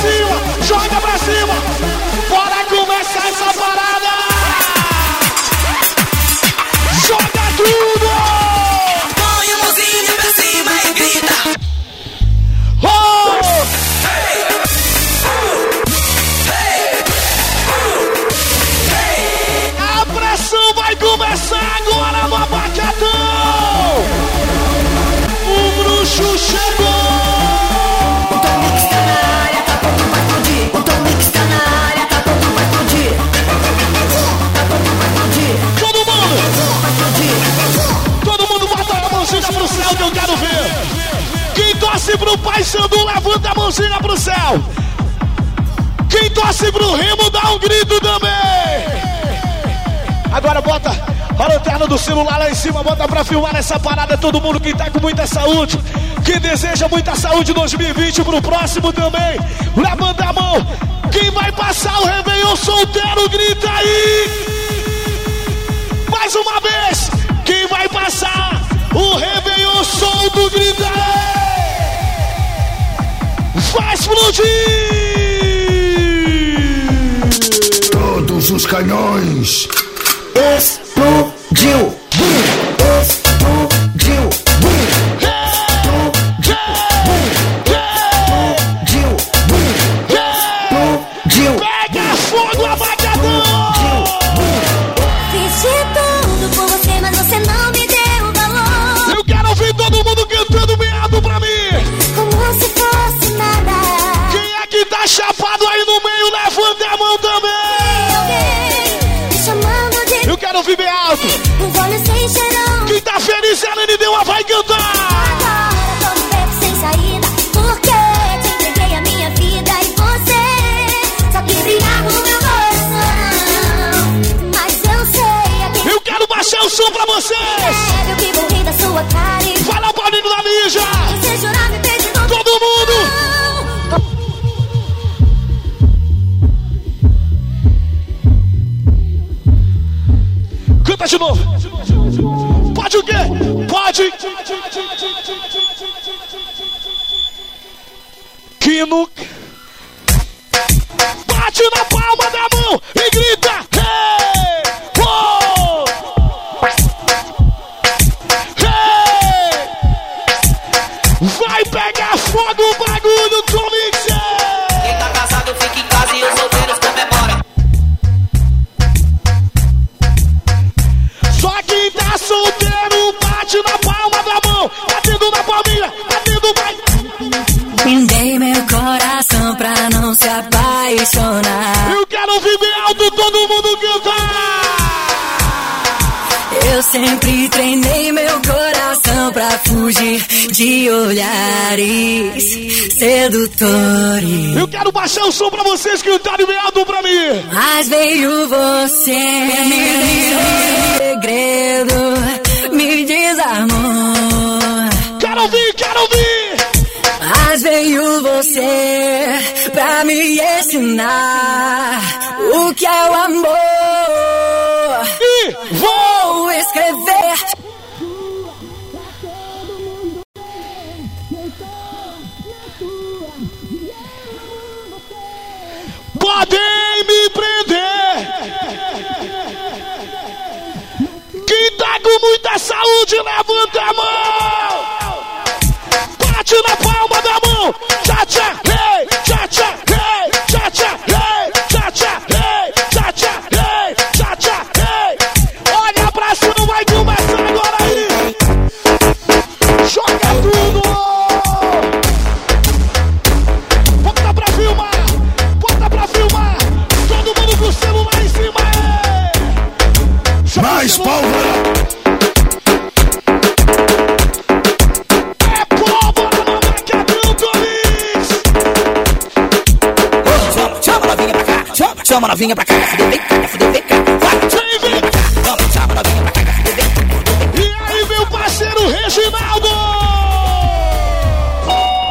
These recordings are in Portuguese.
cima, joga pra cima. Pro Pai Sandu, levanta a mãozinha pro céu. Quem torce pro Remo, dá um grito também. Agora bota a lanterna do celular lá em cima, bota pra filmar essa parada. Todo mundo que tá com muita saúde, que deseja muita saúde em 2020 pro próximo também. Levanta a mão. Quem vai passar o Réveillon solteiro, grita aí. Mais uma vez, quem vai passar o Réveillon solto, grita aí. Vai explodir. Todos os canhões. Explodiu. Mão também! Eu quero bem alto! Quem tá feliz, ela me deu a vai cantar! Agora tô beco sem saída. Porque te entreguei a minha vida e você só quis brilhar no meu coração. Mas eu sei Eu quero baixar o som pra vocês! lá, Paulinho da Ninja! Canta de novo! Pode o quê? Pode! Que no... Bate na palma da mão e grita! Hey! Apaixonar. Eu quero bem alto todo mundo cantar. Eu sempre treinei meu coração pra fugir de olhares sedutores. Eu quero baixar o som pra vocês cantarem bem alto pra mim. Mas veio você, me segredo, me desarmou. Quero ouvir, quero ouvir. Mas veio você pra me ensinar o que é o amor. E vou. Escrever Podem me prender. Quem tá com muita saúde, levanta a mão. Bate na palma da Chama, novinha pra cá. Fuder, vem cá, fuder, vem cá. Vem. chama, novinha pra cá. Fuder, vem cá. E aí, meu parceiro Reginaldo.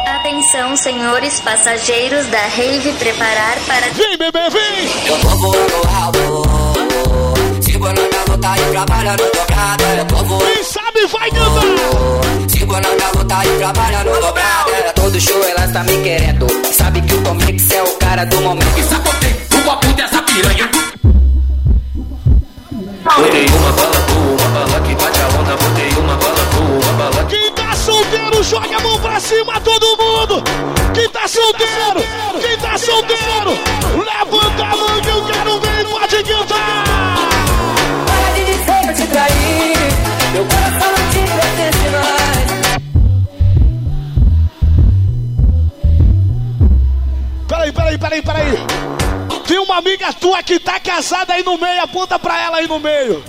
Atenção, senhores passageiros da Rave, preparar para Vem, bebê, vem. Eu tô voando alto. Sigo na minha luta e trabalhando dobrada. Eu tô voando Quem sabe vai cantar. Sigo na minha luta e trabalhando dobrado. Era todo show, ela tá me querendo. Sabe que o Tom Mix é o cara do momento. Sabotei o copo dessa piranha. Botei uma bala boa, uma bala que bate a onda. Botei uma bala boa, uma bala que. Quem tá solteiro, joga a mão pra cima, todo mundo. Quem tá solteiro, quem tá solteiro, levanta a mão que eu quero ver e pode cantar. Para de dizer que eu te traí. Meu coração não te pertence mais. Peraí, peraí, peraí, peraí. Amiga tua que tá casada aí no meio, aponta pra ela aí no meio.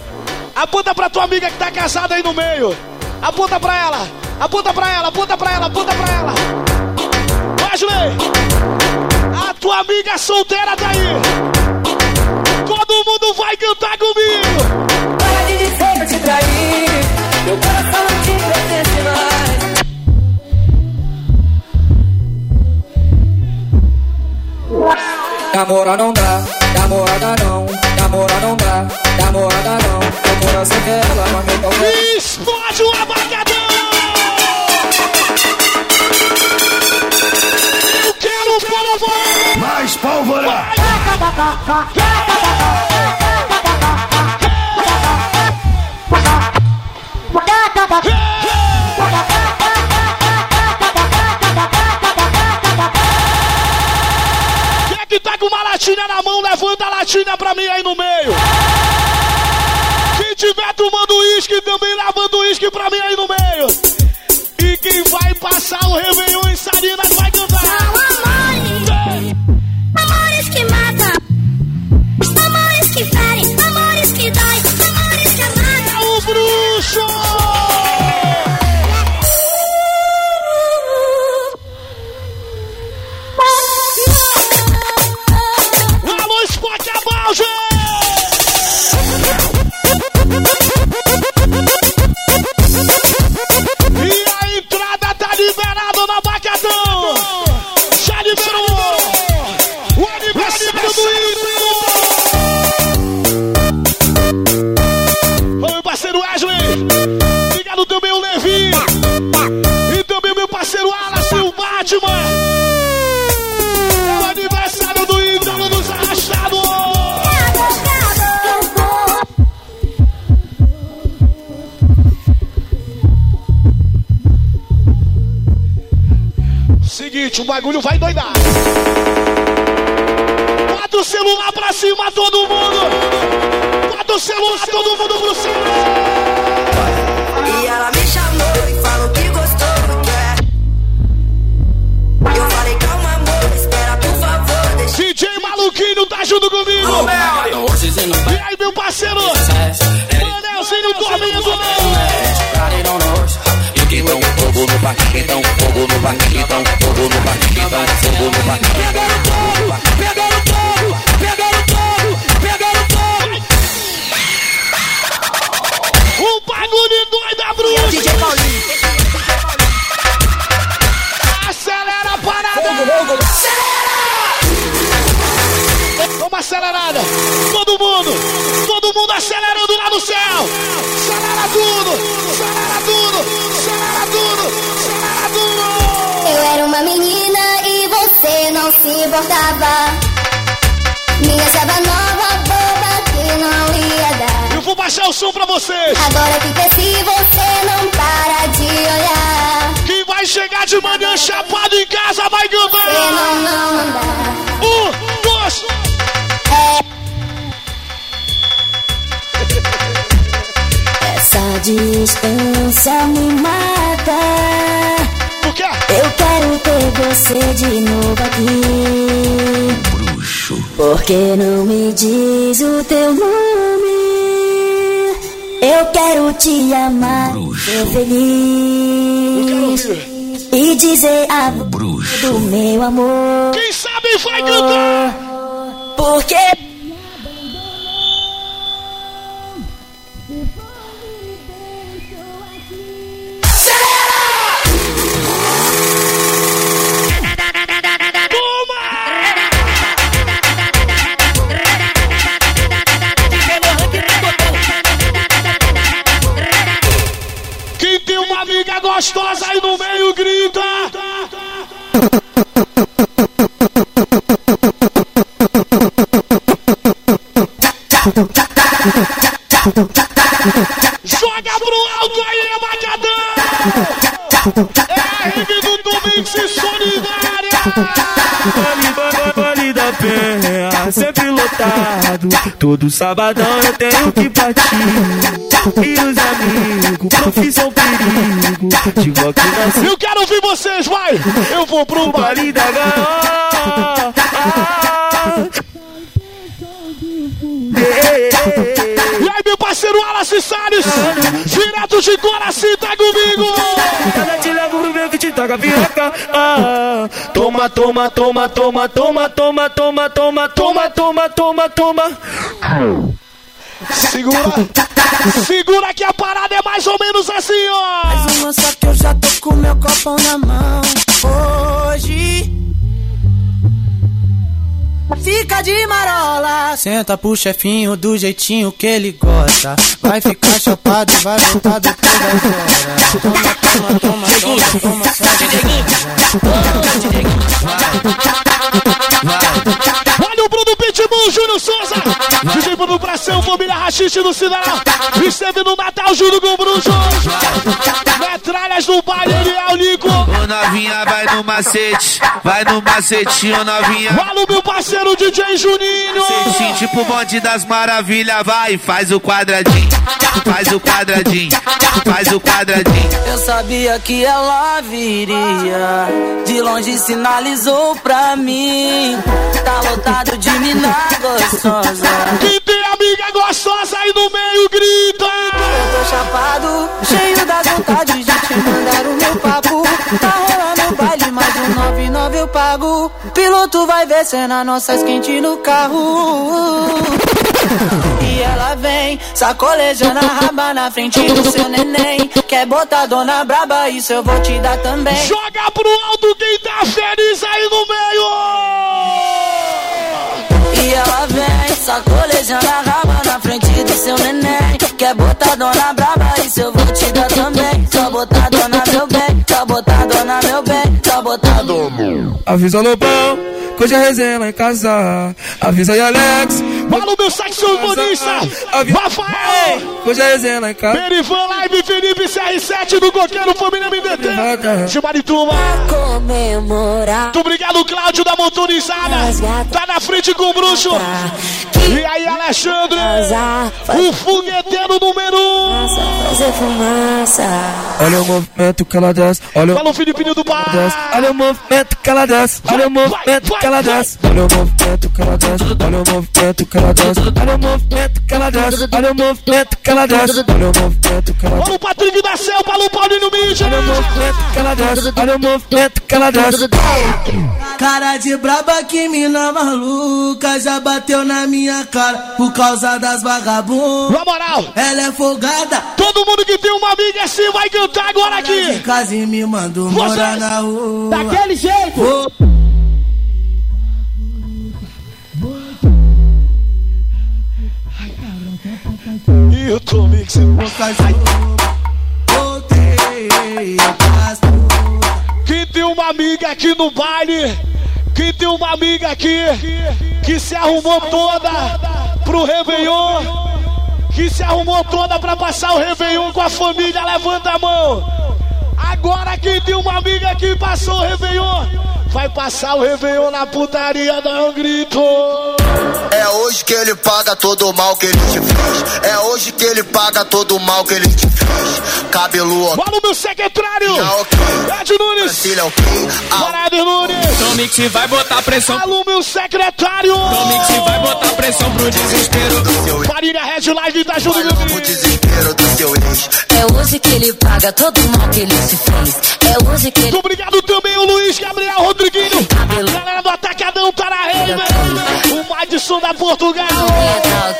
Aponta pra tua amiga que tá casada aí no meio. Aponta pra ela, aponta pra ela, aponta pra ela, aponta pra ela. Wesley, a tua amiga solteira tá aí. Todo mundo vai cantar comigo. Para de dizer que eu te traí. Namora não dá, namorada não, namora não dá, namorada não. Meu coração quer ela, mas meu pau quer- Explode o abacadão! Eu quero povo! Mais pólvora! Quem levanta a latinha pra mim aí no meio. Quem tiver tomando uísque também levanta o uísque pra mim aí no meio. E quem vai passar o Réveillon em o bagulho vai doidar. Bota o celular pra cima, todo mundo! Bota o celular, todo mundo pro cima! E ela me chamou e falou que gostou do que é. Eu falei, calma, amor, espera, por favor, deixa. DJ Maluquinho tá junto comigo! E aí, meu parceiro? No então, fogo no parque, então, fogo no parque, então, fogo no. Pegando fogo! Fogo! Um bagulho doido, bruxa! DJ Paulinho. Acelera a parada! Vamos acelerada! Todo mundo! Todo mundo acelerando lá no céu! Acelera tudo! Acelera tudo! Acelera tudo! Eu era uma menina e você não se importava. Me achava nova, boba, que não ia dar. Eu vou baixar o som pra vocês! Agora que cresci, você não para de olhar. Quem vai chegar de manhã chapado em casa vai Você cantar! não, não anda. Um, dois, Essa distância me mata. o quê? Eu quero ter você de novo aqui. Bruxo. Por que não me diz o teu nome? Eu quero te amar, Bruxo. ser feliz e dizer a Bruxo. do meu amor. Quem sabe vai cantar! Porque Todo sabadão eu tenho que partir. E os amigos, profissão perigo. Aqui na Eu quero ouvir vocês, vai! Eu vou pro baile. Da gaiola. E aí, meu parceiro Wallace Salles, direto de Coraci, tá comigo! Cada te levo pro Ah, toma, toma, toma, toma, toma, toma, toma, toma, toma, toma, toma, toma. Segura, segura que a parada é mais ou menos assim, ó! Mais uma só que eu já tô com meu copão na mão. Hoje. Fica de marola. Senta pro chefinho do jeitinho que ele gosta. Vai ficar chapado e vai voltar depois das horas. Toma, toma, toma, toma, toma, Olha o Bruno Júnior Souza! DJ Bruno Pressão, família Rachixe do Cidadão! Esteve no Natal junto com o Bruno Metralhas no baile, ele é o Nico! Ô novinha, vai no macete, vai no macetinho, novinha. Fala o meu parceiro DJ Juninho! Macetinho, tipo bonde das maravilhas, vai, faz o quadradinho, faz o quadradinho, faz o quadradinho. Eu sabia que ela viria. De longe sinalizou pra mim. Tá lotado de mina gostosa. Quem tem amiga gostosa aí no meio, grita! Eu tô chapado, cheio da vontade de te mandar o meu papo. Tá rolando o baile, mais um 99 eu pago. Piloto vai ver cena nossas quente no carro. E ela vem, sacolejando a raba na frente do seu neném. Quer botar dona braba, isso eu vou te dar também. Joga pro alto quem tá feliz aí no meio! Ela vem, sacolejando a raba na frente do seu neném. Quer botar dona braba, isso eu vou te dar também. Só botar dona meu bem, só botar dona meu bem, só botar dona. Avisa Lobão, que hoje é resenha lá em casa. Avisa aí, Alex. Fala o meu saxofonista! Rafael! Hoje é resenha lá em casa. Perivan Live, Felipe CR7 do Coqueiro, família MDT! Chimarituba! Comemorar. Muito obrigado, Cláudio da Motorizada! Tá na frente com o bruxo! E aí, Alexandre! O fogueteiro número um! Fazer fumaça. Olha o movimento que ela desce. Olha o Fala o Filipinho do Bar! desce. Olha o movimento que ela desce. Olha o movimento que ela desce. Olha o movimento que ela desce. Olha o movimento que ela desce. Olha o movimento que ela desce. Olha o movimento que ela desce. Olha o movimento que ela desce. Olha o Patrick da Cel, fala o Paulinho Mídia! Olha o movimento que ela desce. Olha o movimento que ela desce. Cara de braba que mina maluca já bateu na minha cara por causa das vagabundas. Na moral, Ela é folgada, todo mundo que tem uma amiga assim vai cantar agora de aqui! casa e me mandou Vocês. morar na rua. Daquele jeito! E eu tô ruas. Quem tem uma amiga aqui no baile, quem tem uma amiga aqui que se arrumou toda pro Réveillon, que se arrumou toda pra passar o Réveillon com a família, levanta a mão. Agora quem tem uma amiga que passou o Réveillon, vai passar o Réveillon na putaria, dá um grito. É hoje que ele paga todo o mal que ele te fez. É hoje que ele paga todo o mal que ele te fez. Cabelo. Fala o meu secretário, Tá ok. Ed Nunes. Filha ok. Ah, Bora, Ed Nunes. Tomix vai botar pressão. Fala o meu secretário. Tomix vai botar pressão pro desespero. do seu ex. Marília Red Live tá junto comigo. desespero do seu ex. É hoje que ele paga todo o mal que ele te fez. É hoje que ele Muito obrigado também, o Luiz Gabriel Rodriguinho. Galera do Atacadão tá na rede. O Madison da Portugal. tá.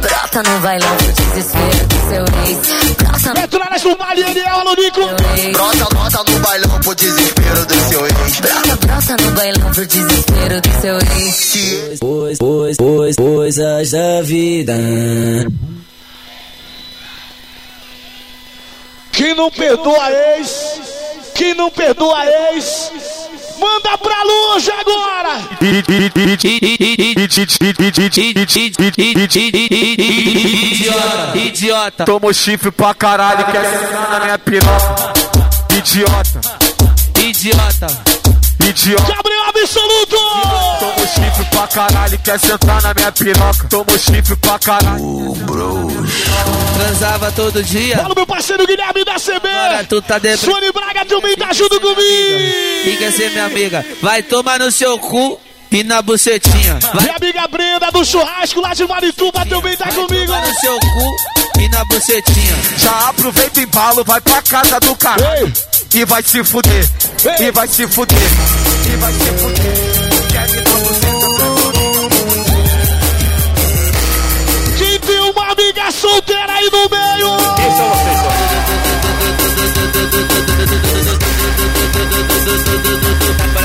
Brota no bailão pro desespero do seu ex. Brota no Metralhas do baile, ele é o Lonico. seu ex. Brota, brota no bailão pro desespero do seu ex. Brota, brota no bailão pro desespero do seu ex. Que Pois, pois, pois, coisas da vida. Quem não perdoa ex, quem não perdoa ex, manda pra longe agora. Idiota, idiota. Tomo chifre pra caralho, quer sentar na minha piroca. Idiota, Idiota. Idiota. Gabriel Absoluto. caralho, quer sentar na minha piroca. Tomou chifre pra caralho. Transava todo dia. Fala, meu parceiro Guilherme da CB. Agora tu tá debra... Sônia Braga também tá junto comigo. E quer ser minha amiga? Vai tomar no seu cu e na bucetinha. Vai Minha amiga Brenda do churrasco lá de Marituba também tá comigo. tomar no seu cu e na bucetinha. Já aproveita e embalo, vai pra casa do caralho. E vai se fuder. E vai se fuder. E vai se fuder. Quer me? Quem tem uma amiga solteira aí no meio? Esse é vocês,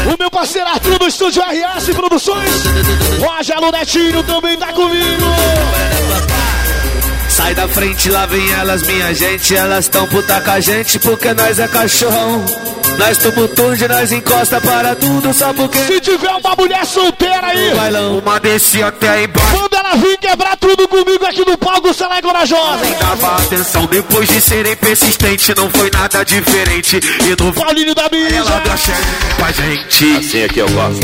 O meu parceiro Arthur do Estúdio RS Produções. Roger Lunetinho também tá comigo. Sai da frente, lá vem elas, minha gente. Elas tão puta com a gente porque nós é cachorrão. Nós tumultude, nós encosta para tudo só porque. Se tiver uma mulher solteira aí, Uma descia até embaixo. manda ela vir quebrar tudo comigo aqui no palco, se ela é corajosa. Dava atenção depois de serem persistente, não foi nada diferente. E no Paulinho da Mídia. ela com a gente. Assim é que eu gosto.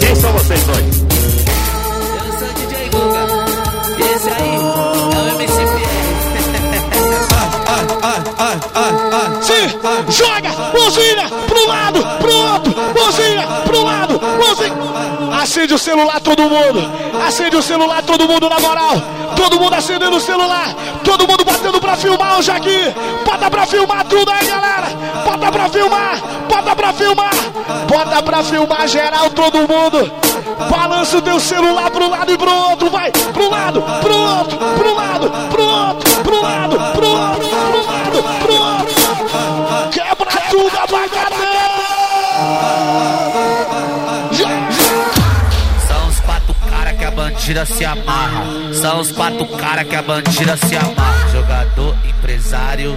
Quem são vocês dois? Esse aí é o MCPR. Se joga, mãozinha pro lado, pro outro, mãozinha pro lado, mãozinha. Acende o celular todo mundo, acende o celular todo mundo na moral. Todo mundo acendendo o celular, todo mundo batendo pra filmar hoje aqui. Bota pra filmar tudo aí, galera. Bota pra filmar, bota pra filmar, bota pra filmar geral todo mundo. Balança o teu celular pro lado e pro outro, vai pro lado, pro outro, pro lado, pro outro, pro lado, pro outro, pro lado, pro outro. Quebra bandida se amarra. São os quatro cara que a bandida se amarra. Jogador, empresário,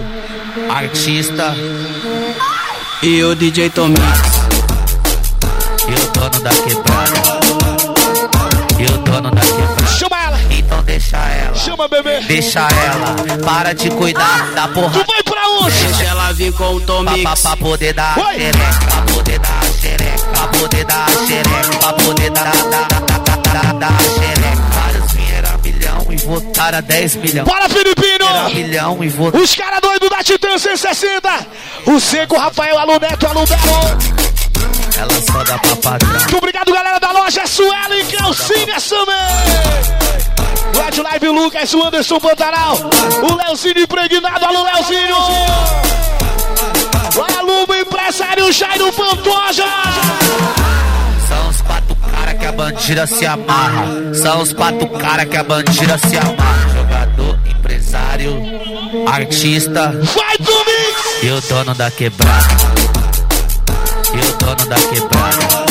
artista E o DJ Tomix. e o dono da quebrada. E o dono da quebrada. Chama ela! Então deixa ela. Chama, bebê! Deixa ela. Para de cuidar da porra. Tu vai pra onde? Deixa ela vir com o Pra, Tomix. pra, pra poder dar Oi. xereca, pra poder dar xereca, pra poder dar xereca, pra poder dar, dar, dar, dar, dar, dar xereca. Vários vieram a milhão e votaram a 10 milhões. Bora, Filipino! Milhão e votaram. Os caras doidos da Titã 160! O Seco, Rafael, Aluneto, Alubero! Ela só dá pra padrão. Muito obrigado, galera da loja Suelen Calcinha também! Red Live Lucas, o Anderson Pantanal, o Leozinho impregnado, alô Leozinho! Alô, empresário Jairo Pantoja! Bandida se amarra. São os quatro cara que a bandida se amarra. Jogador, empresário, artista Vai, Domingos! e o dono da quebrada. E o dono da quebrada.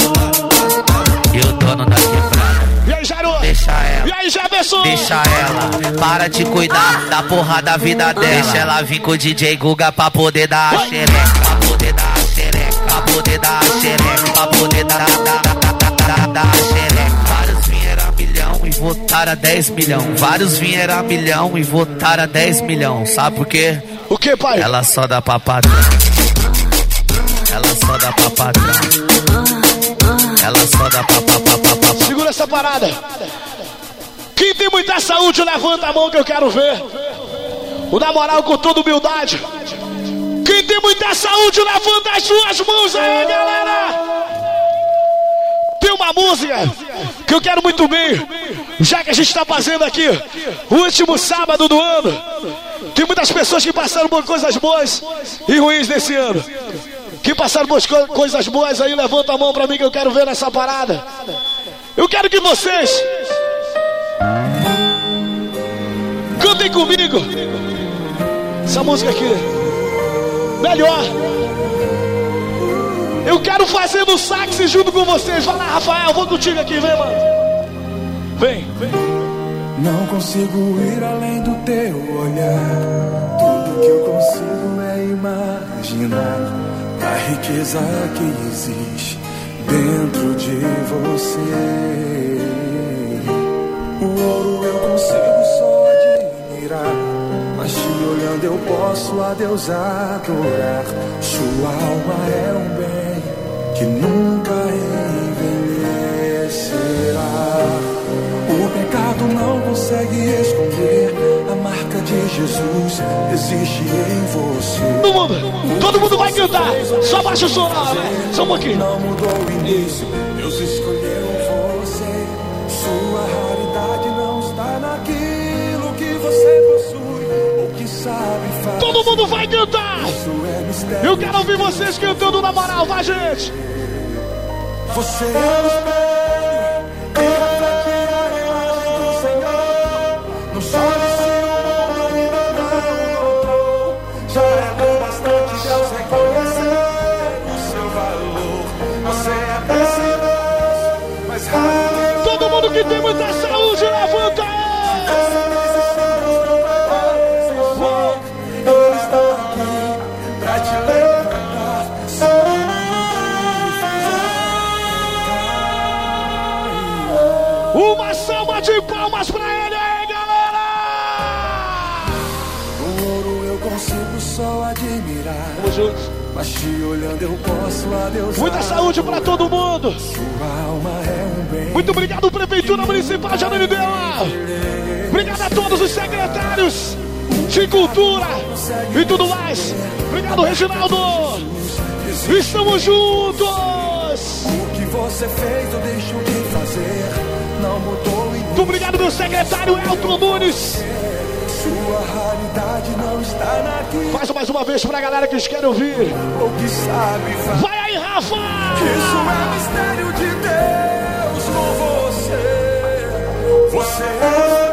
E o dono da quebrada. E aí, Jairo? Deixa ela. E aí, Jefferson? Deixa ela, para de cuidar da porra da vida dela. Deixa ela vir com o DJ Guga pra poder dar a xereca, pra poder dar a xereca, pra poder dar a xereca, pra poder dar, dar, dar, votaram a 10 milhão. Vários vieram a milhão e votaram a 10 milhão. Sabe por quê? O que, pai? Ela só dá pra padrão. Ela só dá pra padrão. Ela só dá pra, pra, pra, pra, pra, Segura essa parada. Quem tem muita saúde, levanta a mão que eu quero ver. O na moral, com toda humildade. Quem tem muita saúde, levanta as suas mãos aí, galera. Tem uma música que eu quero muito bem, já que a gente está fazendo aqui, o último sábado do ano. Tem muitas pessoas que passaram por coisas boas e ruins nesse ano. Que passaram por co- coisas boas aí, levanta a mão pra mim que eu quero ver nessa parada. Eu quero que vocês cantem comigo essa música aqui. Melhor. Eu quero fazer no sax junto com vocês. Vai lá, Rafael, vou contigo aqui, vem, mano. Vem, vem. Não consigo ir além do teu olhar. Tudo que eu consigo é imaginar a riqueza que existe dentro de você. O ouro eu consigo só admirar, mas te olhando eu posso a Deus adorar. Sua alma é que nunca envelhecerá. O pecado não consegue esconder a marca de Jesus existe em você. Todo mundo, todo mundo vai cantar. Só baixa o som lá, né? Só um pouquinho. Não mudou o início, Deus escolheu você. Sua raridade não está naquilo que você possui ou que sabe. Todo mundo vai cantar. Eu quero ouvir vocês cantando na moral, vai gente. Você é o Mas te olhando eu posso adeus. Muita saúde pra todo mundo. Sua alma é um bem. Muito obrigado, Prefeitura Municipal de Ananindeua. Obrigado a todos os secretários de Cultura e tudo mais. Obrigado, Reginaldo. Estamos juntos. O que você fez eu deixo de fazer. Não mudou Muito obrigado, meu secretário Elton Nunes. Sua raridade não está naquilo Faz mais uma vez pra galera que quer ouvir. ou que sabe fazer. Vai aí, Rafa. Isso é mistério de Deus com você. Você é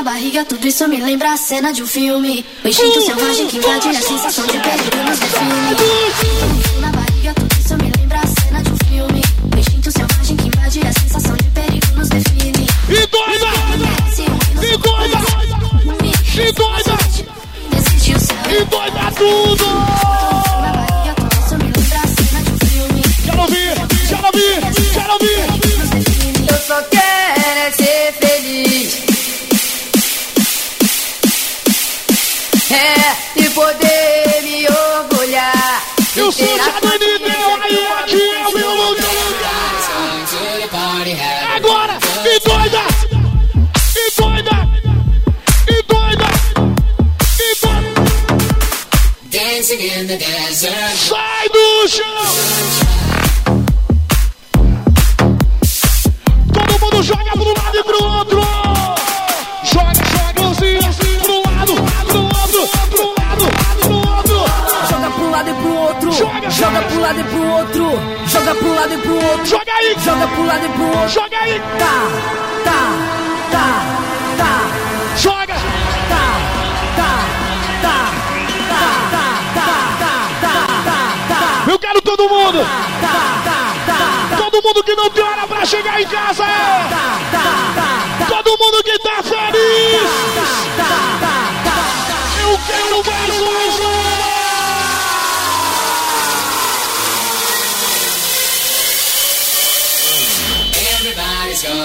na barriga, tudo isso me lembra a cena de um filme. O instinto selvagem que invade a sensação de perigo nos define.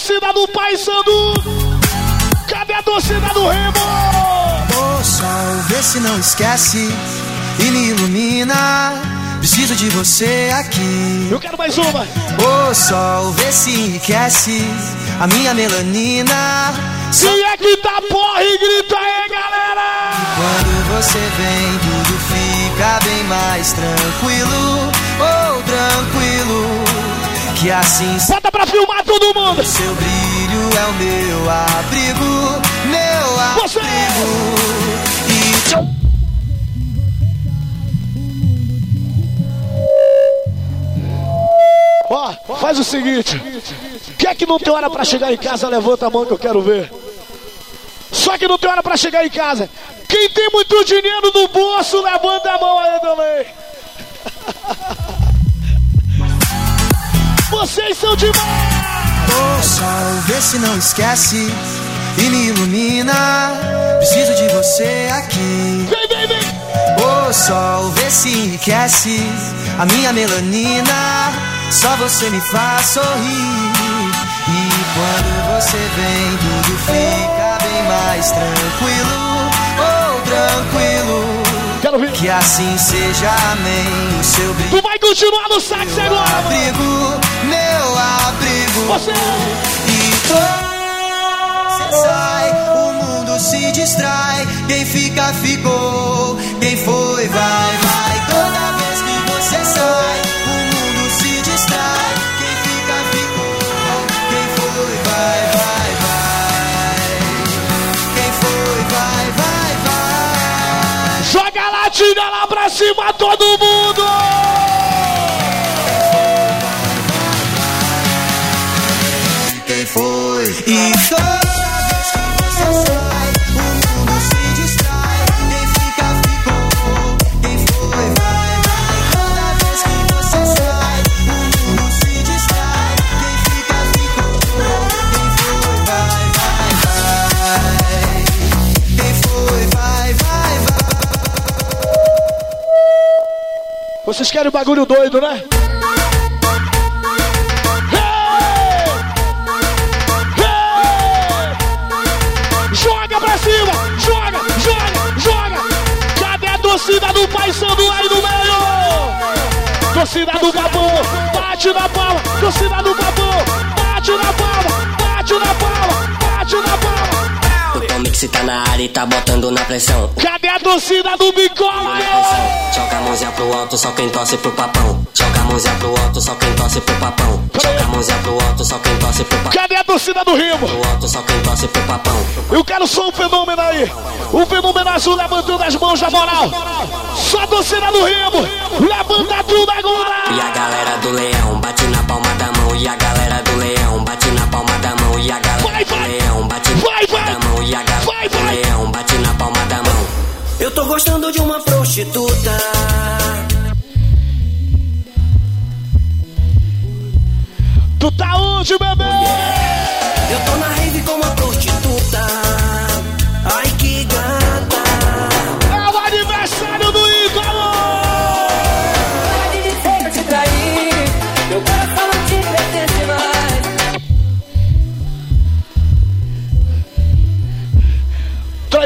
torcida do Pai Sandu? Cadê a torcida do Remo? Ô sol, vê se não esquece e me ilumina. Preciso de você aqui. Eu quero mais uma. Ô sol, vê se enriquece a minha melanina. Se é que tá porra e grita aí, galera! Quando você vem, tudo fica bem mais tranquilo. Oh, tranquilo. Que assim Bota pra filmar todo mundo! Seu brilho é o meu abrigo, meu Você! abrigo. E Ó, faz o seguinte. Quer que não tem hora pra chegar em casa, levanta a mão que eu quero ver. Só que não tem hora pra chegar em casa. Quem tem muito dinheiro no bolso, levanta a mão aí também. Vocês são demais! Ô sol, vê se não esquece e me ilumina. Preciso de você aqui. Vem, vem, vem! Ô sol, vê se enriquece a minha melanina. Só você me faz sorrir. E quando você vem, tudo fica bem mais tranquilo. Oh, tranquilo. Quero ver. Que assim seja, amém. O seu brilho. Tu vai continuar no sax agora! abrigo, meu abrigo. Você! E você sai, o mundo se distrai. Quem fica, ficou. Quem foi, vai, vai. Toda vez que você sai, o mundo se distrai. Quem fica, ficou. Quem foi, vai, vai, vai. Quem foi, vai, vai, vai. Joga a latinha lá pra cima, todo mundo! Vocês querem bagulho doido, né? Joga pra cima! Joga, joga, joga! Cadê a torcida do Pai Sandu aí no meio? Torcida do Babão, bate na palma! Torcida do Babão, bate na palma! Bate na palma! O Mix tá na área e tá botando na pressão. Cadê a torcida do pressão. Joga a mãozinha pro alto, só quem torce pro papão. Joga a mãozinha pro alto, só quem torce pro papão. Joga a mãozinha pro alto, só quem torce pro papão. Cadê a torcida do Rimo? Pro alto, só quem torce pro papão. Eu quero só um fenômeno aí. Um fenômeno azul levantando as mãos na moral. Só a torcida do Remo. Levanta tudo agora. E a galera do leão bate na palma da mão. E a galera do leão bate na palma da mão. E a galera Vai, do vai. leão Eu tô gostando de uma prostituta. Tu tá onde, bebê? Eu tô na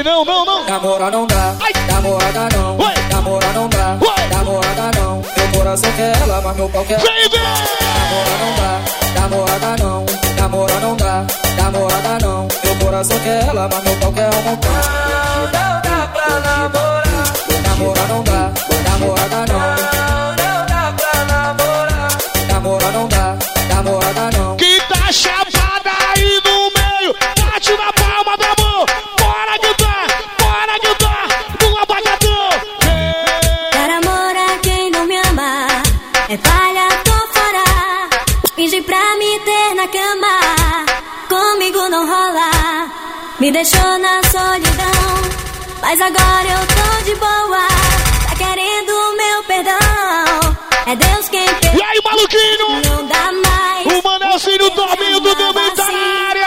não, não, não. Namorar não dá, Ai. namorada não, namorar não dá, namorada não. Meu coração quer ela, mas meu pau quer. Vem. Namorar não dá, namorada não, namorar não dá, namorada não. Meu coração quer ela, mas meu pau quer. Não dá pra namorar. Namorar não dá, namorada não, Não dá pra namorar. namorar não dá, namorada não. Quem tá chapada Me deixou na solidão Mas agora eu tô de boa Tá querendo meu perdão É Deus quem E perdoa aí, maluquinho? Não dá mais O Manelzinho dormindo também tá na área.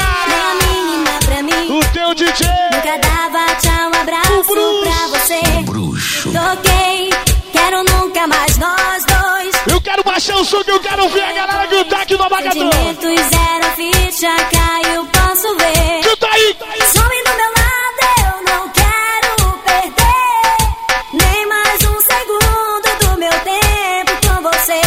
Menina pra mim O teu DJ. Nunca dava tchau, abraço pra você bicho. Toquei, quero nunca mais nós dois. Eu quero baixar o som que eu quero ver a galera cantar aqui no Abagadão. Sentimentos zero ficha, caiu, posso ver. Aí! Some do meu lado, eu não quero perder. Nem mais um segundo do meu tempo com você.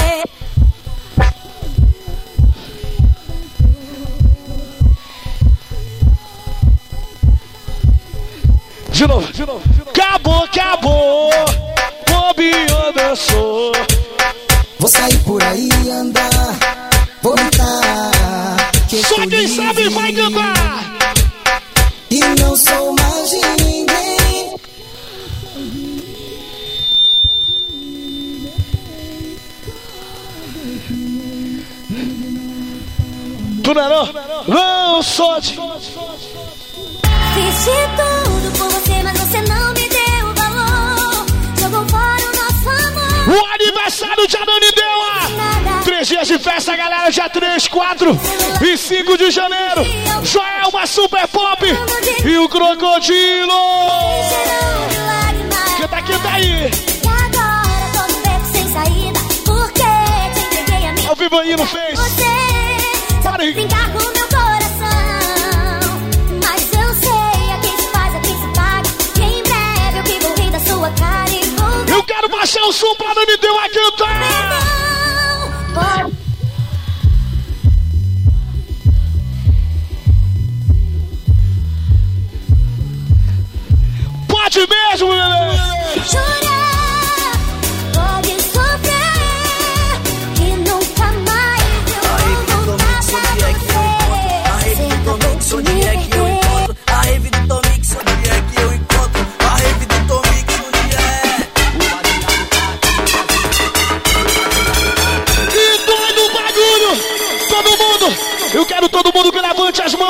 De novo, de novo. Acabou, acabou. Bobiou, dançou. Vou sair por aí andar, Tu não é de... Fiz de tudo por você, mas você não me deu valor. Jogou fora o nosso amor. O aniversário de Anani Deua. Três dias de festa, galera. Dia 3, 4 e 5 de janeiro. Joelma Super Pop e o Crocodilo. Canta, canta aí. E agora tô no sem saída. Porque te entreguei a minha Ao vivo aí no Face. Brincar com meu coração. Mas eu sei a quem se faz, a quem se paga. E em breve eu que vou rir da sua cara e vou Eu quero baixar o som pra Anani Deua cantar. Pode- Pode mesmo, bebê.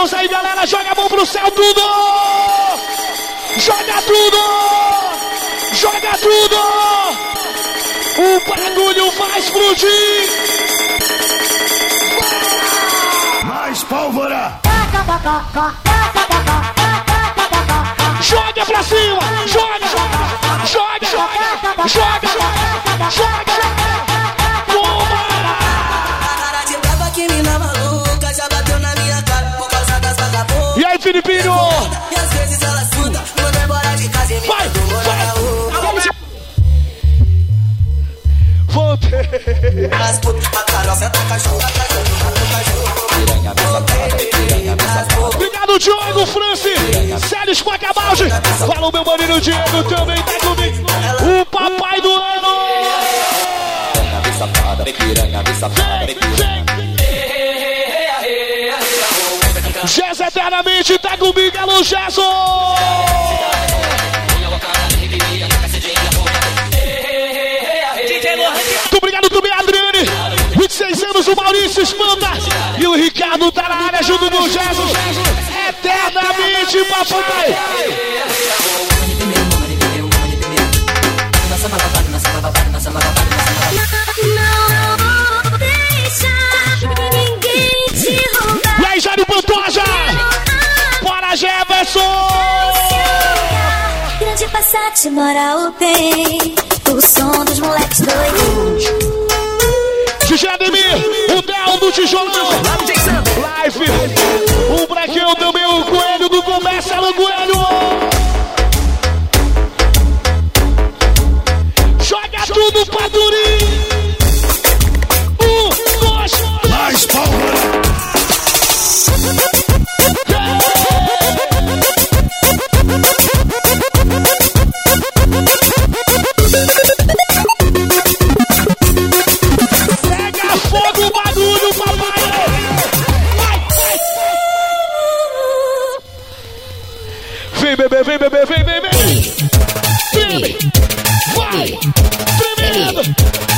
Mãos aí, galera! Joga a mão pro céu, tudo! Joga tudo! Joga tudo! O bagulho vai explodir! Mais pólvora! Joga pra cima! Joga! Joga! Joga! Joga! Joga! Joga! Toma! Filipinho? E às vezes ela escuta, manda embora de casa e me Vai, manda vai. rua. Voltei! As putas, a Carol senta cachorro. Obrigado, Diogo, Franci, Spacabaldi. Fala o meu maninho Diego, também tá comigo. O papai do ano. Jess eternamente tá comigo, alô, Gerson. Muito obrigado também, Adriane. 26 anos, o Maurício Espanta. E o Ricardo tá na área junto com o Jesus. Eternamente, papai. Não Jefferson. Grande Passat mora o bem. O som dos moleques doidos. DJ Ademir, o Del do Tijolão. Live. O Braquinho também, o Coelho do Comércio, alô, Coelho. Bebê, vem, bebê, vem, vem, vem! Treme! Vai! Tremendo!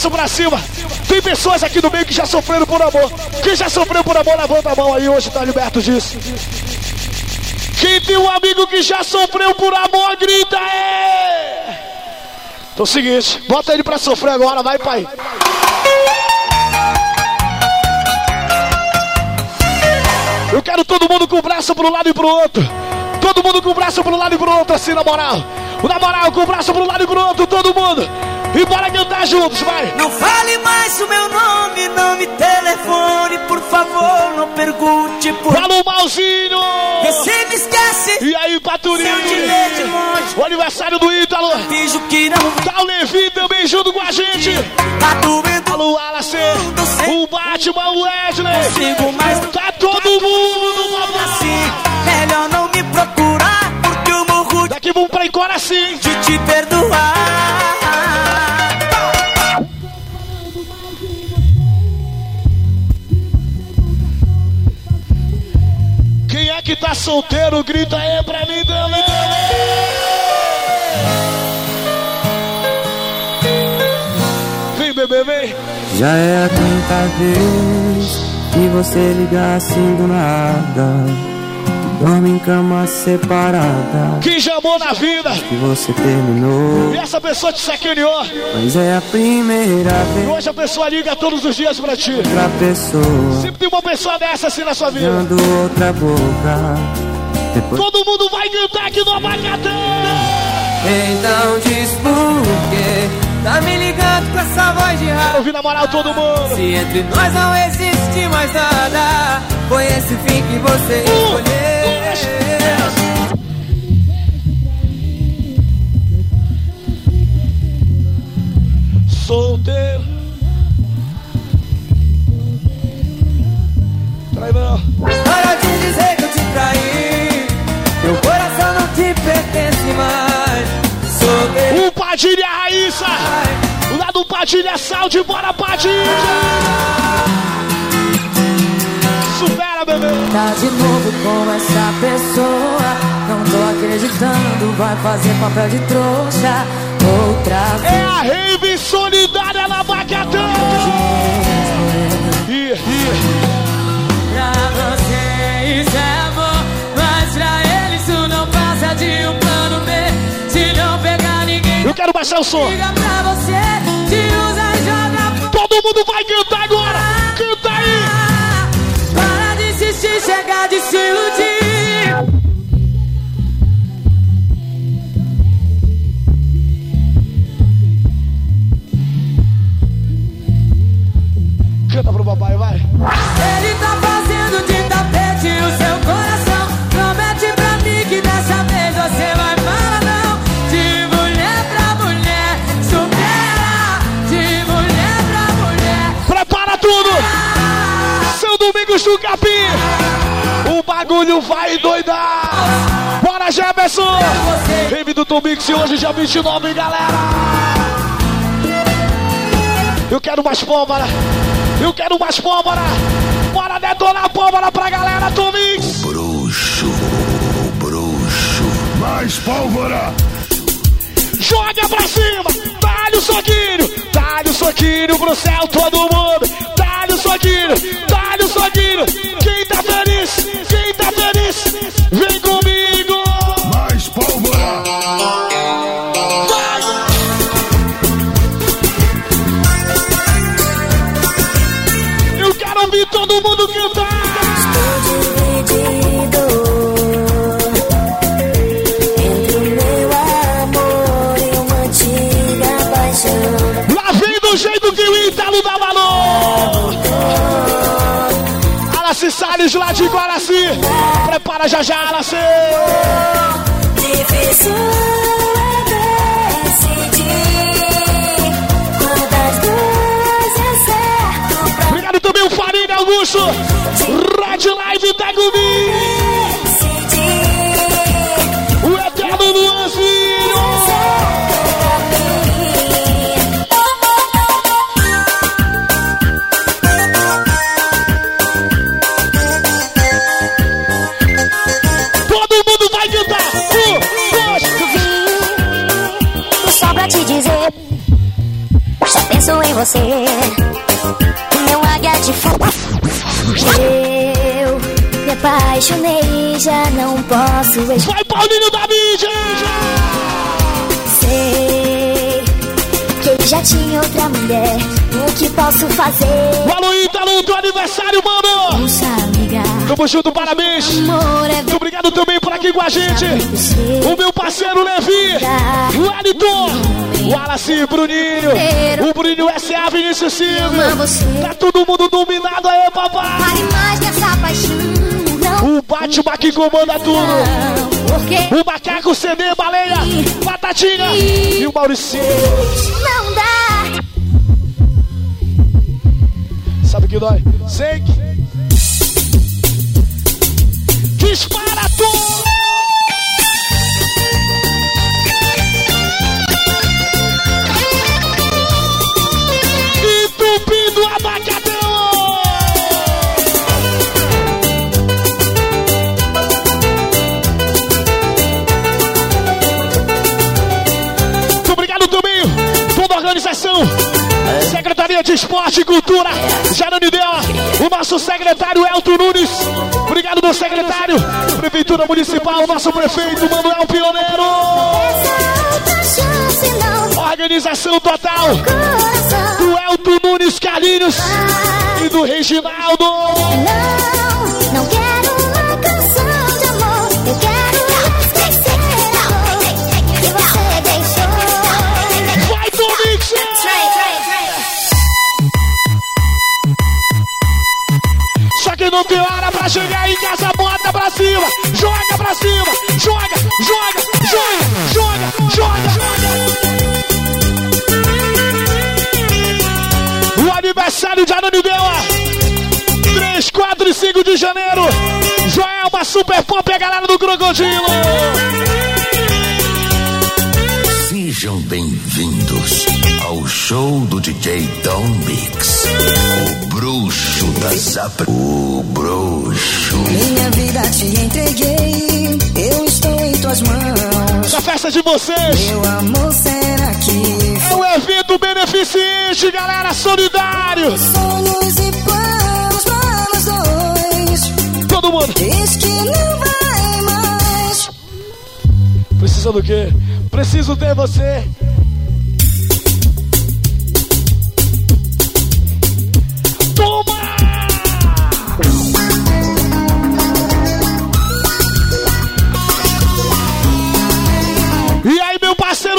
Braço pra cima. Tem pessoas aqui no meio que já sofreram por amor. Quem já sofreu por amor, levanta a mão aí, hoje tá liberto disso. Quem tem um amigo que já sofreu por amor, grita é. Então é o seguinte, bota ele pra sofrer agora, vai, pai. Eu quero todo mundo com o braço pro lado e pro outro. Todo mundo com o braço pro lado e pro outro, assim, na moral. Na moral, com o braço pro lado e pro outro, todo mundo. E bora cantar juntos, vai. Não fale mais o meu nome, não me telefone, por favor, não pergunte por Fala o malzinho! Você me esquece. E aí, de longe. O aniversário do Ítalo. Finjo que não Tá o Levi também junto com a gente. Tá doendo. Alô. O Batman, o Wesley. Consigo mais Tá todo mundo no assim. Melhor não me procurar, porque eu morro de Daqui vamos pra Icora sim. te perdoar. Tá solteiro, grita aí pra mim também. Vem, bebê, vem. Já é a quinta vez que você liga assim do nada. Dorme em cama separada. Quem já amou na vida. Que você terminou. E essa pessoa te sacaneou. Mas é a primeira E vez hoje a pessoa liga todos os dias pra ti. pra pessoa. Sempre tem uma pessoa dessa assim na sua vida. Outra boca. Depois Todo mundo vai cantar aqui no Abacatã. Então diz por quê Tá me ligando com essa voz de raiva Ouvir na moral todo mundo. Se entre nós não existe mais nada Foi esse fim que você Um, escolheu Solteiro. Trai não. Para de dizer que eu te traí Meu coração não te pertence mais Padilha Raíssa. Lá do Padilha Saúde, bora Padilha. Supera, bebê. Tá de novo com essa pessoa. Não tô acreditando, vai fazer papel de trouxa. Outra vez. É a rave solidária na Abacatã. Baixar o som. Todo mundo vai cantar agora. Canta aí. Para de insistir, chega de se iludir. Canta pro papai, vai. Domingos do Capim. O bagulho vai doidar. Bora, Jefferson. Rave do Tom Mix hoje, dia 29, galera. Eu quero mais pólvora. Eu quero mais pólvora. Bora detonar pólvora pra galera, Tom Mix. Bruxo, bruxo. Mais pólvora. Joga pra cima. Dá-lhe o soquinho. Dá-lhe o soquinho pro céu, todo mundo. Dá-lhe o soquinho. Dá-lhe o soquinho. Quem tá feliz? Quem tá feliz? Vem comigo. Salles lá de Guaraci. Prepara já já, pra Obrigado também o Farinha Augusto. Red Live tá comigo. Você. Meu águia de fogo. Eu me apaixonei, já não posso Vai, Paulinho da mídia! Sei que ele já tinha outra mulher. O que posso fazer? Alô Ítalo, teu aniversário, mano! Puxa, amiga. Tamo junto, parabéns! Amor é Muito obrigado também por aqui com a gente! O meu parceiro Levi! O Wellington! O Wallace Bruninho! O Bruninho S.A. Vinícius Silva! Tá todo mundo dominado aí, papai! Vale mais dessa paixão. O Batman que comanda tudo! O Macaco CD, Baleia! Batatinha! E o Mauricinho! não dá. Sabe o que dói? Sei que. Dispara tudo! Secretaria de Esporte e Cultura, Jaranidela, o nosso secretário Elton Nunes. Obrigado, meu secretário. Prefeitura Municipal, nosso prefeito Manuel Pioneiro. Organização total do Elton Nunes Carlinhos e do Reginaldo. Não, não quero não tem hora pra chegar em casa, bota pra cima, joga pra cima, joga, joga, joga, joga, joga. O aniversário de Anonidela, 3, 4 e 5 de janeiro. Joelma Super Pop, a galera do Crocodilo. Sejam bem-vindos ao show do DJ Dom Mix. O bruxo Zap. O bruxo. Minha vida te entreguei, eu estou em tuas mãos. Da festa de vocês. Meu amor, será que É um evento beneficente, galera, solidário. sonhos e planos nós dois? Todo mundo. Diz que não vai mais. Precisa do quê? Preciso ter você.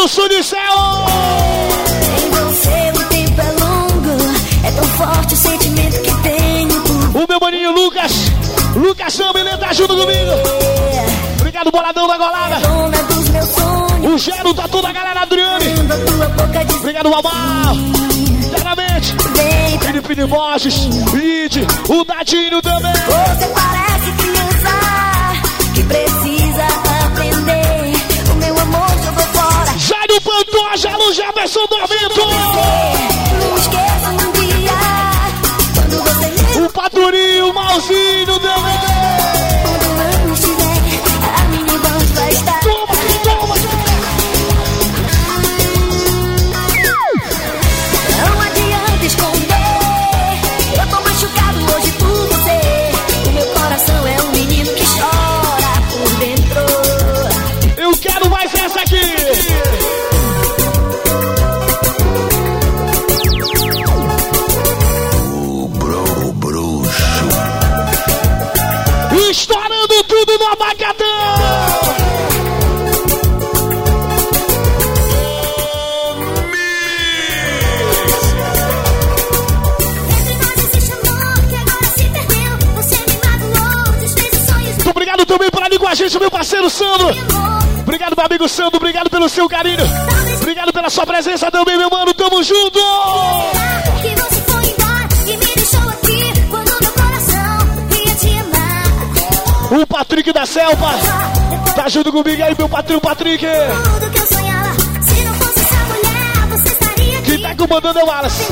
Meu parceiro Sunicel? Sem você o tempo é longo. É tão forte o sentimento que tenho O meu maninho Lucas. Lucas Chama, ele tá junto comigo. Obrigado, boladão da golada. O Gero, tá toda a galera, Adriane. Obrigado, Babá. Claramente. Felipe Borges, Id, o Dadinho também. Você parece criança que precisa Lu Jefferson do a gente, meu parceiro Sandro. Obrigado, meu amigo Sandro. Obrigado pelo seu carinho. Obrigado pela sua presença também, meu mano. Tamo junto. O Patrick da Selva. Tá junto comigo aí, meu patrão Patrick. Quem tá comandando é o Wallace.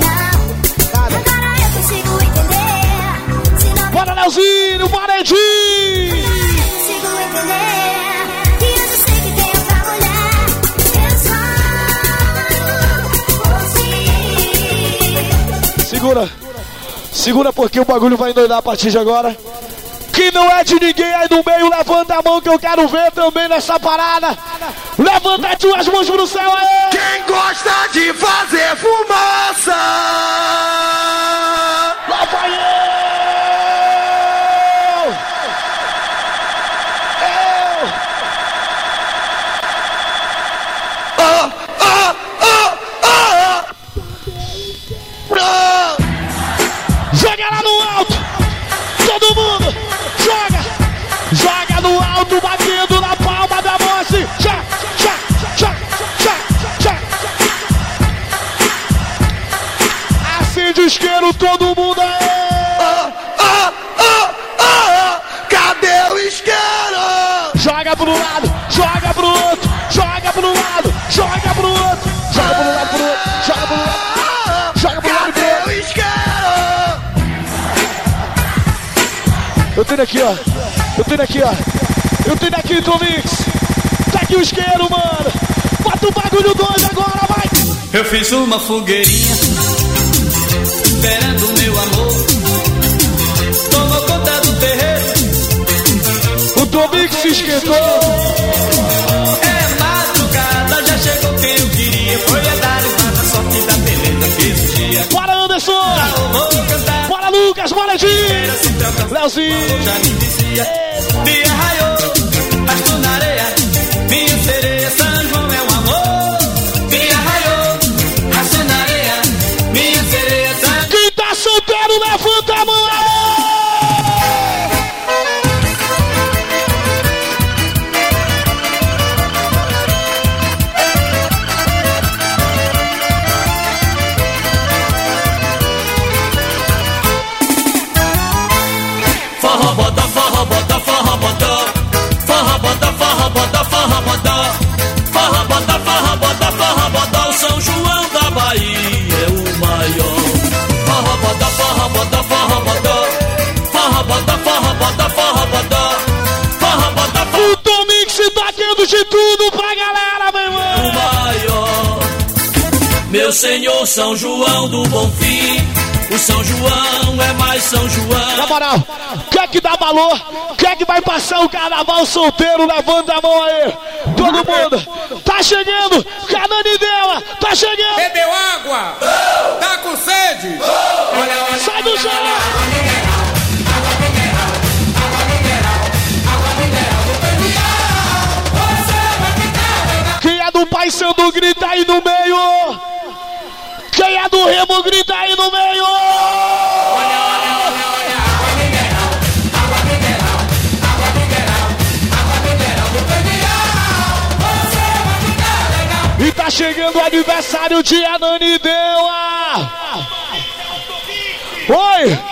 Bora, Leozinho, bora, Edinho. Segura. Segura porque o bagulho vai endoidar a partir de agora. Que não é de ninguém aí no meio, levanta a mão que eu quero ver também nessa parada. Levanta as tuas mãos pro céu aí. Quem gosta de fazer fumaça? No alto, batendo na palma da mão assim! Já, já, já, já, já! Acende o isqueiro, todo mundo aí! Ah, ah, ah, ah. Cadê o isqueiro? Joga pro lado, joga pro outro, joga pro lado, joga pro outro, joga pro lado pro outro, joga pro lado, joga pro lado pro outro. Eu tenho aqui, ó. Eu tenho aqui, ó. Eu tenho aqui, Tomix. Tá aqui o isqueiro, mano. Bota o bagulho dois agora, vai. Eu fiz uma fogueirinha Esperando meu amor Tomou conta do terreiro O Tomix se esquentou. É madrugada, já chegou quem eu queria Foi a dar só que da beleza fez o dia Bora, Anderson. Cantar Bora, Lucas. Bora, Edinho. Leozinho. Já me dizia Dia raiou, pasto na areia Minha sereia, Forró bodó, forró bodó, forró bodó Forró bodó, forró bodó, forró bodó Forró O Tomix tá tendo de tudo pra galera, meu o irmão. maior Meu Senhor São João do Bonfim O São João é mais São Na João moral, quer que dá valor? Quer que vai passar o carnaval solteiro? Levanta a mão aí. Todo mundo. Tá chegando. Canani dela. Tá chegando. Bebeu água? Tá com sede? Sai do chão. Quem é do Pai Santo grita aí no meio. Quem é do Remo grita aí no meio. E tá chegando o aniversário de Anani Deua. Oi!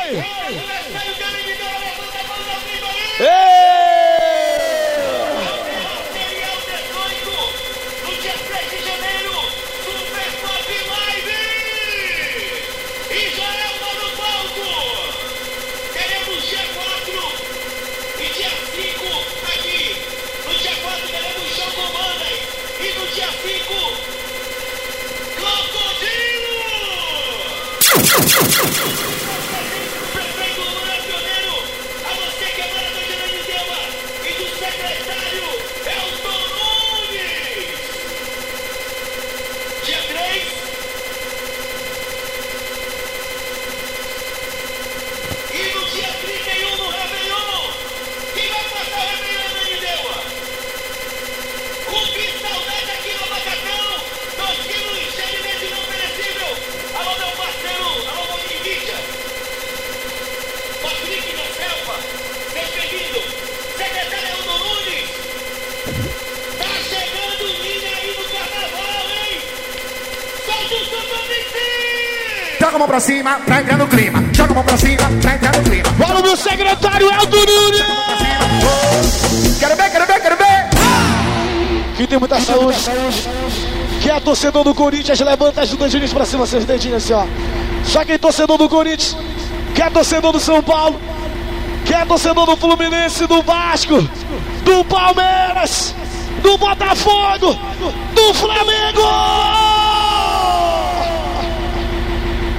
A mão pra cima pra entrar no clima. Joga a mão pra cima pra entrar no clima. Bora, meu secretário Elton Nunes! Quero ver, quero ver, quero ver. Que tem muita saúde. Que é torcedor do Corinthians, levanta as duas dedinhos pra cima, seus dedinhos assim, ó. Só quem é torcedor do Corinthians, que é torcedor do São Paulo, que é torcedor do Fluminense, do Vasco, do Palmeiras, do Botafogo, do Flamengo!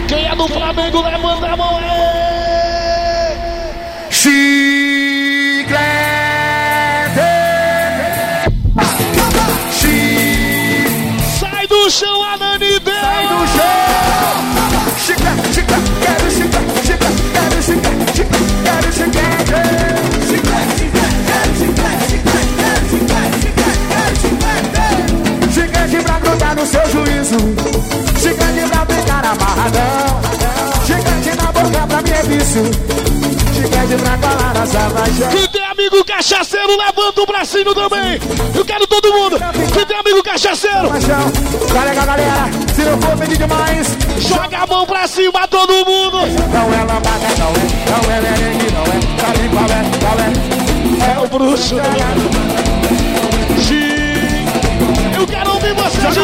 Quem é do Flamengo, levanta a mão aí. Sai do chão, Ananide! Sai do chão! Chiclete, chiclete, quero chiclete, chiclete, quero chiclete, chiclete, quero chiclete. Chiclete, chiclete, chiclete, chiclete, chiclete, chiclete, chiclete. Chiclete pra grudar no seu juízo. Chiclete pra brincar amarradão. Chiclete na boca pra mim é vício. Chiclete pra colar na salvação. Quem tem amigo cachaceiro, levanta o bracinho também. Eu quero todo mundo. Quem tem amigo cachaceiro, Carrega a galera, se não for pedir demais. joga a mão pra cima, todo mundo. Não é lambada, não é, não é merengue, não é. Sabe qual é, qual é? É o bruxo. Gi. Eu quero ouvir você de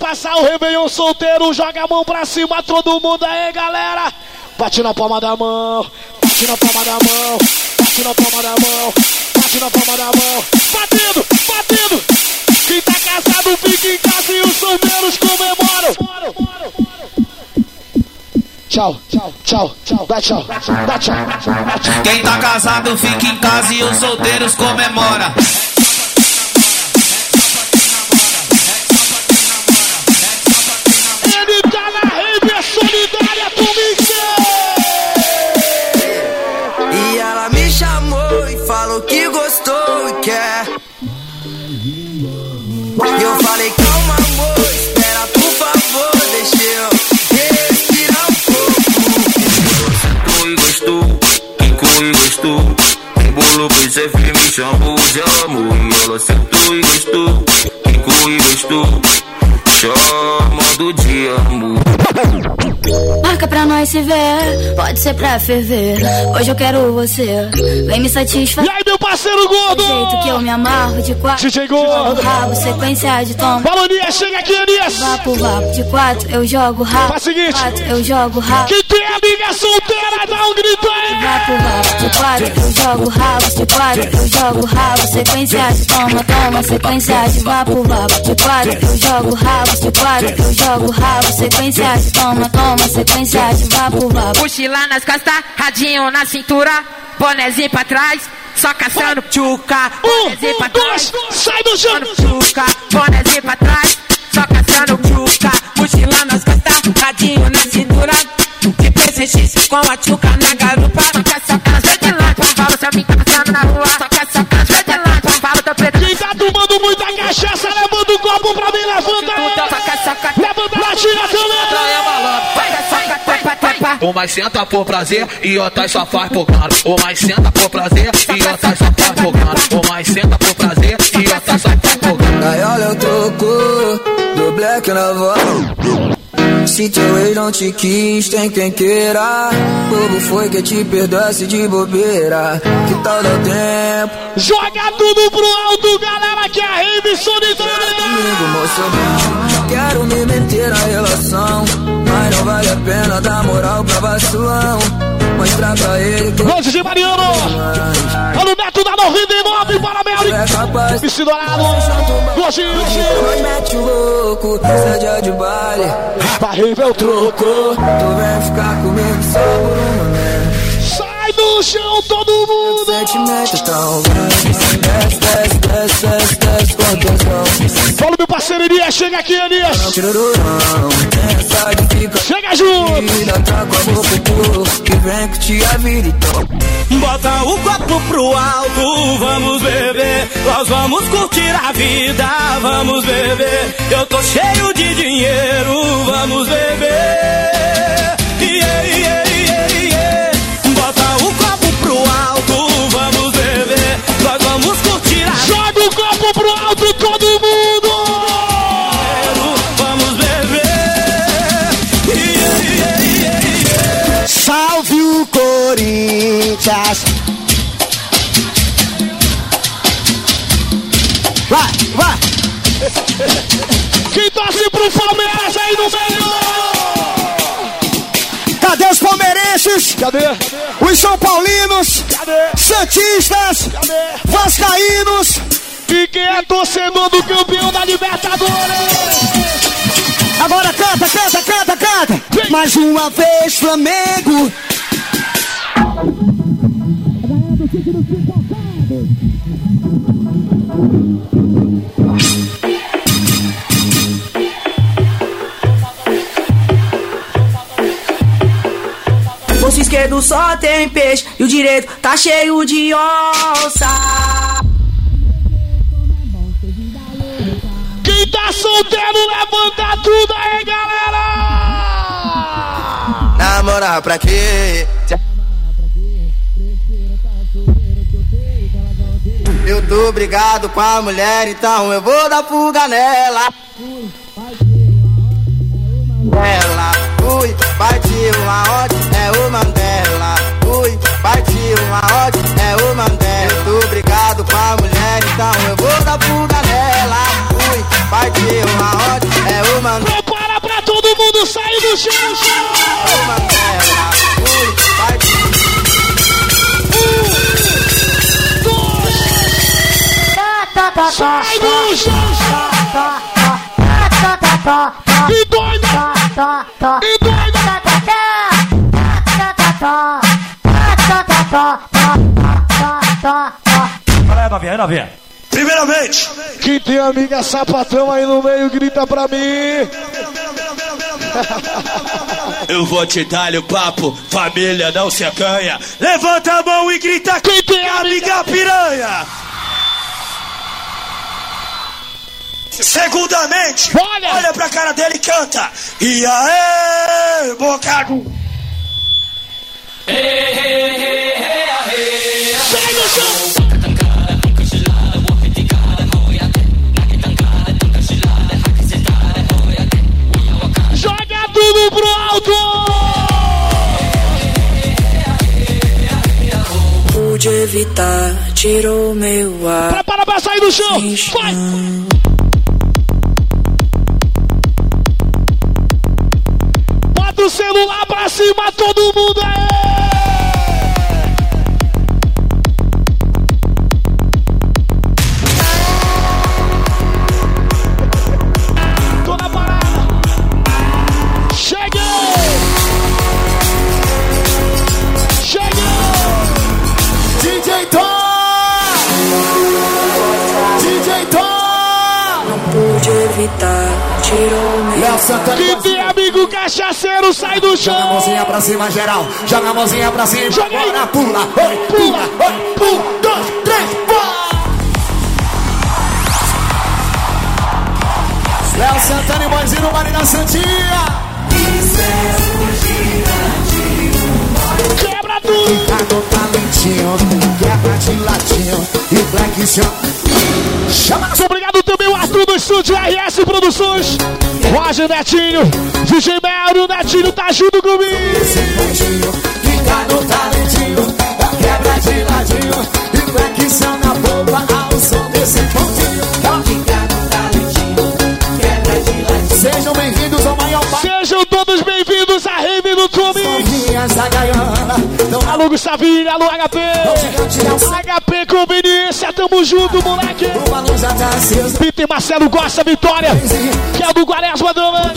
passar o Réveillon solteiro, joga a mão pra cima, todo mundo aí, galera. Bate na palma da mão, bate na palma da mão, bate na palma da mão, bate na palma da mão. Batendo, batendo. Quem tá casado fica em casa e os solteiros comemoram. Tchau, tchau, tchau, tchau, dá tchau, dá tchau, dá tchau. Quem tá casado fica em casa e os solteiros comemora. Falei, calma, amor, espera, por favor, deixa eu respirar um pouco. E gostou, e gostou. Embolou pro chefe me chamou de amor. E ela sentou e gostou, quicou e gostou. Chamando de amor. Marca pra nós se ver, pode ser pra ferver. Hoje eu quero você, vem me satisfazer. E aí, meu parceiro gordo? Do jeito que eu me amarro de quatro. DJ Gordo. Rabo, sequência de tom. Fala, Anias, chega aqui, Anias. Vapo, vapo, de quatro eu jogo rabo. Faz o seguinte. Quatro eu jogo rabo. Quem tem amiga solteira, dá um grito aí. Vapo, vapo, de quatro eu jogo rabo. De quatro eu jogo rabo. Sequência de toma, toma. Sequência de vapo, vapo. De quatro eu jogo rabo. De quatro eu jogo rabo. Sequência de toma, toma. Sequência de vapo, vapo. Mochila nas costas, radinho na cintura, bonezinho pra trás, só caçando tchuca. Bonezinho pra trás, sai do chão, tchuca. Bonezinho pra trás, só caçando tchuca. Mochila nas costas, radinho na cintura, de PCX com a tchuca na garupa. Só quer sacar, sai de lá, fala seu amigo passando na rua. Só quer sacar, sai de lá, fala teu preto. Quem tá tomando muita cachaça, levanta o copo pra mim, levanta aí. Levanta a latinha, O mais senta por prazer e outras só faz por gado. O mais senta por prazer e outras só faz por gado. O mais senta por prazer e outras só faz por. Aí olha o troco do black na voz. Se teu ex não te quis, tem quem queira. Bobo foi que te perdoasse de bobeira. Que tal dar tempo? Joga tudo pro alto, galera, que a solidária. Comigo, moço, quero me meter na relação. Mas não vale a pena dar moral pra vacilão. Mostrar pra ele. Antes de Mariano, olha o Neto da 99 para Mary. Vestido dourado, Depois mete o louco, seja de baile. Rave é o troco. Tu vem ficar comigo só por um momento. Chão, todo mundo. Fala, meu parceiro Elias, chega aqui, Elias. Chega junto. Bota o copo pro alto, vamos beber. Nós vamos curtir a vida, vamos beber. Eu tô cheio de dinheiro, vamos beber. Yeah, yeah. Cadê os? Cadê? São Paulinos, Santistas, Vascaínos. E quem é torcedor do campeão da Libertadores? Agora canta, canta, canta, canta. Mais uma vez, Flamengo. Só tem peixe e o direito tá cheio de onça. Quem tá solteiro, levanta tudo aí, galera! Namorar pra quê? Eu tô brigado com a mulher, então eu vou dar fuga nela. Ela, ui, partiu aonde? É o Mandela. Ui, partiu aonde? É o Mandela. Eu tô brigado com a mulher, então eu vou dar fuga nela. Ui, partiu aonde? É o Mandela. Prepara pra todo mundo sair do chão! É o Mandela. Ui, partiu. Sai do chão! E doida! E doida! Fala aí, novinha, aí, novinha. Primeiramente, quem tem amiga sapatão aí no meio, grita pra mim. Eu vou te dar o papo, família não se acanha. Levanta a mão e grita quem tem amiga piranha. Segundamente, olha. olha pra cara dele e canta. E aê, bocado. Sai do chão! Joga tudo pro alto! Pude evitar, tirou meu ar. Prepara pra sair do chão! Vai! Bota o celular pra cima, todo mundo aí! Não pude evitar, tirou meu Léo Santana. Cachaceiro, sai do Joga a chão! mãozinha pra cima, geral. Joga a mãozinha pra cima. Joga aí. Agora pula. Oi, pula. Oi, um, dois, três, pula. Léo Santana e Boizinho, Marina Santinha. Quebra tudo! Tá no talentinho, quebra de latinho e black. Chama Muito obrigado estúdio RS Produções. Roger Netinho, DJ Melo, Netinho tá junto comigo. esse pontinho, fica no talentinho, quebra de ladinho e shot na boca Gaiana, não Alô Gustavinho, alô HP. HP Conveniência, tamo junto, moleque. Peter Marcelo Gosta, Vitória. Que é do Quaresma do Mano.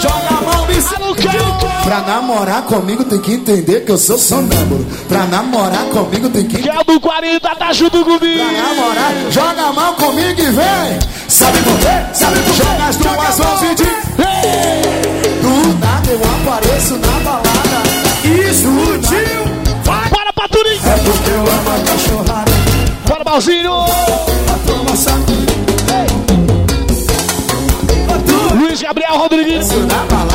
Alô, Kelton. Pra namorar comigo tem que entender que eu sou sonâmbulo. Pra namorar comigo tem que Que é do 40, tá junto comigo. Pra namorar, joga a mão comigo e vem. Sabe por quê? Sabe por quê? Joga as duas mãos e diz. Sabe. Luiz Gabriel Rodrigues.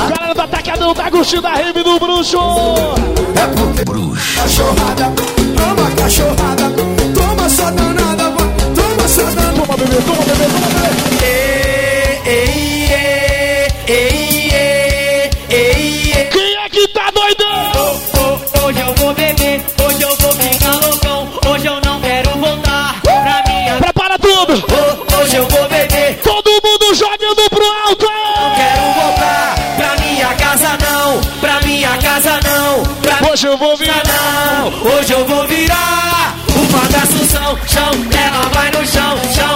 Galera do Atacadão tá curtindo a Rave do Bruxo. É porque cachorrada. Ama a cachorrada. Toma sua danada. Toma sua danada. Toma, bebê, toma, bebê, toma, bebê. hoje eu vou virar. Não, hoje eu vou virar. o da Assunção, chão, ela vai no chão, chão.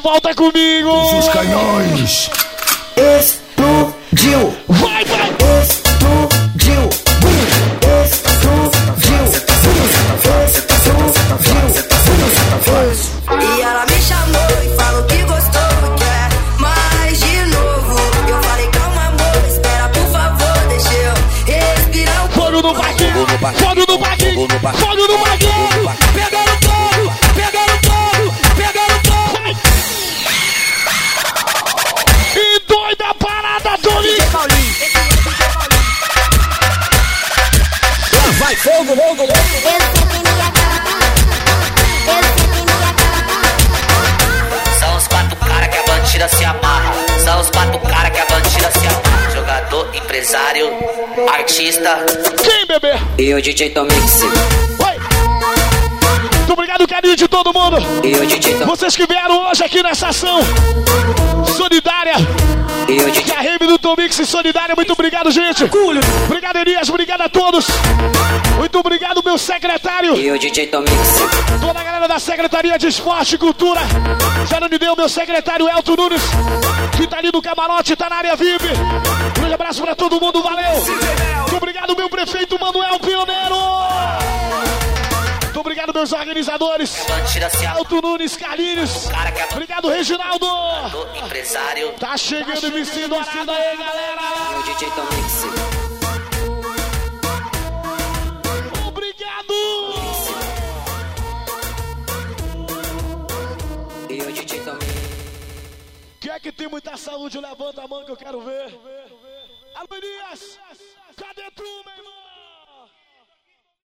volta comigo! Os canhões! DJ Tomix. Muito obrigado, carinho de todo mundo. E o DJ Vocês que vieram hoje aqui nessa ação solidária. E o DJ... Que a do Tomix solidária. Muito obrigado, gente. Obrigado, Elias. Obrigado a todos. Muito obrigado, meu secretário. E o DJ Tomix. Toda a galera da Secretaria de Esporte e Cultura. Já não me deu meu secretário Elton Nunes, que tá ali no camarote, tá na área VIP. os organizadores. Alto Nunes, Carlinhos. Obrigado, Reginaldo. Empresário. Tá chegando, tá chegando MC Dourado aí, galera. E o DJ Tomix. Quem é que tem muita saúde, levanta a mão que eu quero ver.